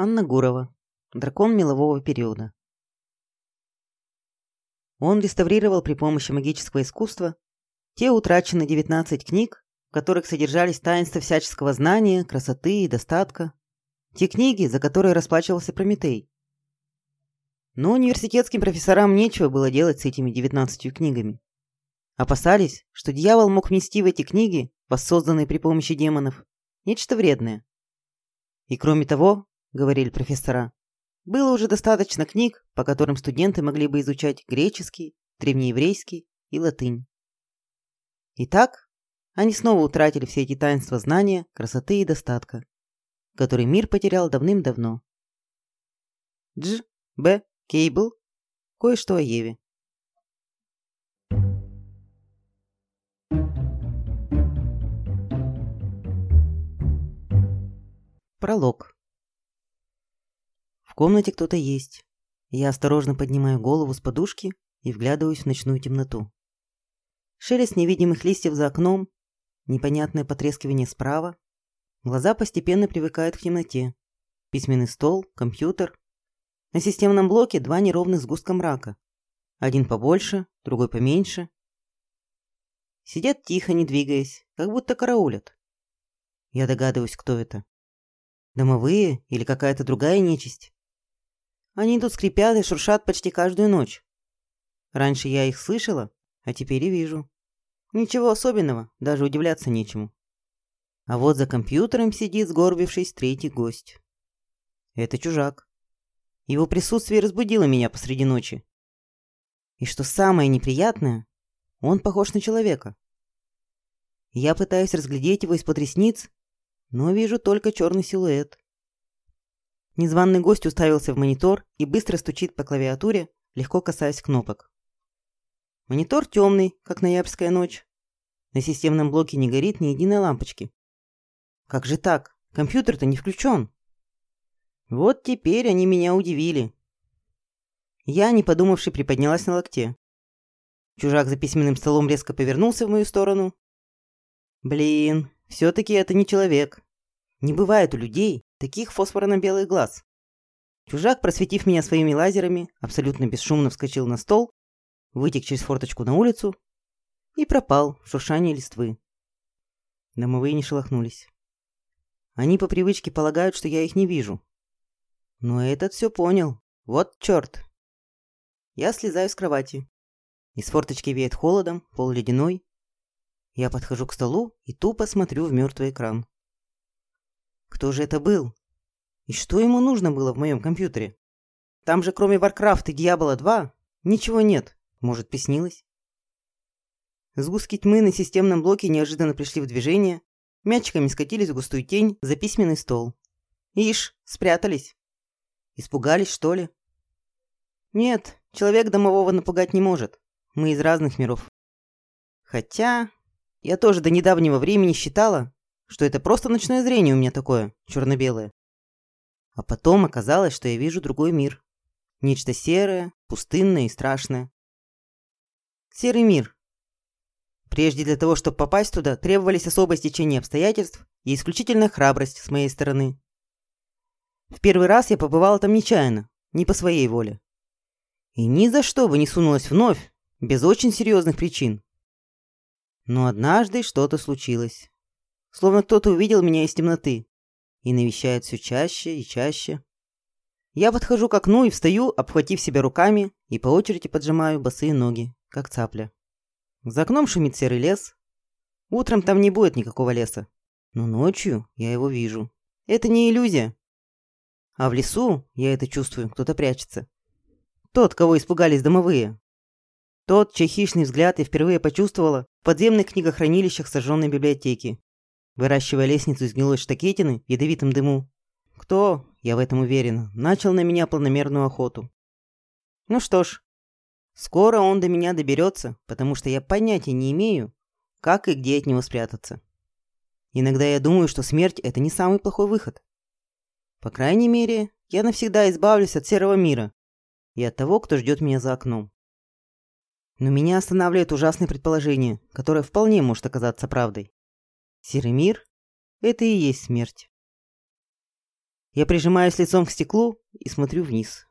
Анна Гурова. Дракон мелового периода. Он реставрировал при помощи магического искусства те утраченные 19 книг, в которых содержались таинства всяческого знания, красоты и достатка. Те книги, за которые расплачивался Прометей. Но университетским профессорам нечего было делать с этими 19 книгами. Опасались, что дьявол мог внести в эти книги, воссозданные при помощи демонов, нечто вредное. И кроме того, говорили профессора. Было уже достаточно книг, по которым студенты могли бы изучать греческий, древнееврейский и латынь. Итак, они снова утратили все эти таинства знания, красоты и достатка, которые мир потерял давным-давно. Дж. Б. Кейбл. Кое-что о Еве. Пролог комнате кто-то есть. Я осторожно поднимаю голову с подушки и вглядываюсь в ночную темноту. Шелест невидимых листьев за окном, непонятное потрескивание справа. Глаза постепенно привыкают к темноте. Письменный стол, компьютер. На системном блоке два неровных сгустка мрака. Один побольше, другой поменьше. Сидят тихо, не двигаясь, как будто караулят. Я догадываюсь, кто это. Домовые или какая-то другая нечисть. Они тут скрипят и шуршат почти каждую ночь. Раньше я их слышала, а теперь и вижу. Ничего особенного, даже удивляться нечему. А вот за компьютером сидит, сгорбившись, третий гость. Это чужак. Его присутствие разбудило меня посреди ночи. И что самое неприятное, он похож на человека. Я пытаюсь разглядеть его из-под ресниц, но вижу только черный силуэт. Незваный гость уставился в монитор и быстро стучит по клавиатуре, легко касаясь кнопок. Монитор темный, как ноябрьская ночь. На системном блоке не горит ни единой лампочки. Как же так? Компьютер-то не включен. Вот теперь они меня удивили. Я, не подумавши, приподнялась на локте. Чужак за письменным столом резко повернулся в мою сторону. Блин, все-таки это не человек. Не бывает у людей таких фосфорно-белых глаз. Чужак, просветив меня своими лазерами, абсолютно бесшумно вскочил на стол, вытек через форточку на улицу и пропал в шуршании листвы. Домовые не шелохнулись. Они по привычке полагают, что я их не вижу. Но этот все понял. Вот черт. Я слезаю с кровати. Из форточки веет холодом, пол ледяной. Я подхожу к столу и тупо смотрю в мертвый экран. Кто же это был? И что ему нужно было в моем компьютере? Там же кроме Warcraft и Diablo 2 ничего нет. Может, приснилось? Сгустки тьмы на системном блоке неожиданно пришли в движение, мячиками скатились в густую тень за письменный стол. Ишь, спрятались. Испугались, что ли? Нет, человек домового напугать не может. Мы из разных миров. Хотя, я тоже до недавнего времени считала, что это просто ночное зрение у меня такое, черно-белое. А потом оказалось, что я вижу другой мир. Нечто серое, пустынное и страшное. Серый мир. Прежде для того, чтобы попасть туда, требовались особое стечение обстоятельств и исключительная храбрость с моей стороны. В первый раз я побывала там нечаянно, не по своей воле. И ни за что бы не сунулась вновь, без очень серьезных причин. Но однажды что-то случилось. Словно кто-то увидел меня из темноты и навещает все чаще и чаще. Я подхожу к окну и встаю, обхватив себя руками и по очереди поджимаю босые ноги, как цапля. За окном шумит серый лес. Утром там не будет никакого леса. Но ночью я его вижу. Это не иллюзия. А в лесу, я это чувствую, кто-то прячется. Тот, кого испугались домовые. Тот, чей хищный взгляд я впервые почувствовала в подземных книгохранилищах сожженной библиотеки выращивая лестницу из гнилой штакетины в ядовитом дыму. Кто, я в этом уверена, начал на меня планомерную охоту. Ну что ж, скоро он до меня доберется, потому что я понятия не имею, как и где от него спрятаться. Иногда я думаю, что смерть – это не самый плохой выход. По крайней мере, я навсегда избавлюсь от серого мира и от того, кто ждет меня за окном. Но меня останавливает ужасное предположение, которое вполне может оказаться правдой. Серый мир – это и есть смерть. Я прижимаюсь лицом к стеклу и смотрю вниз.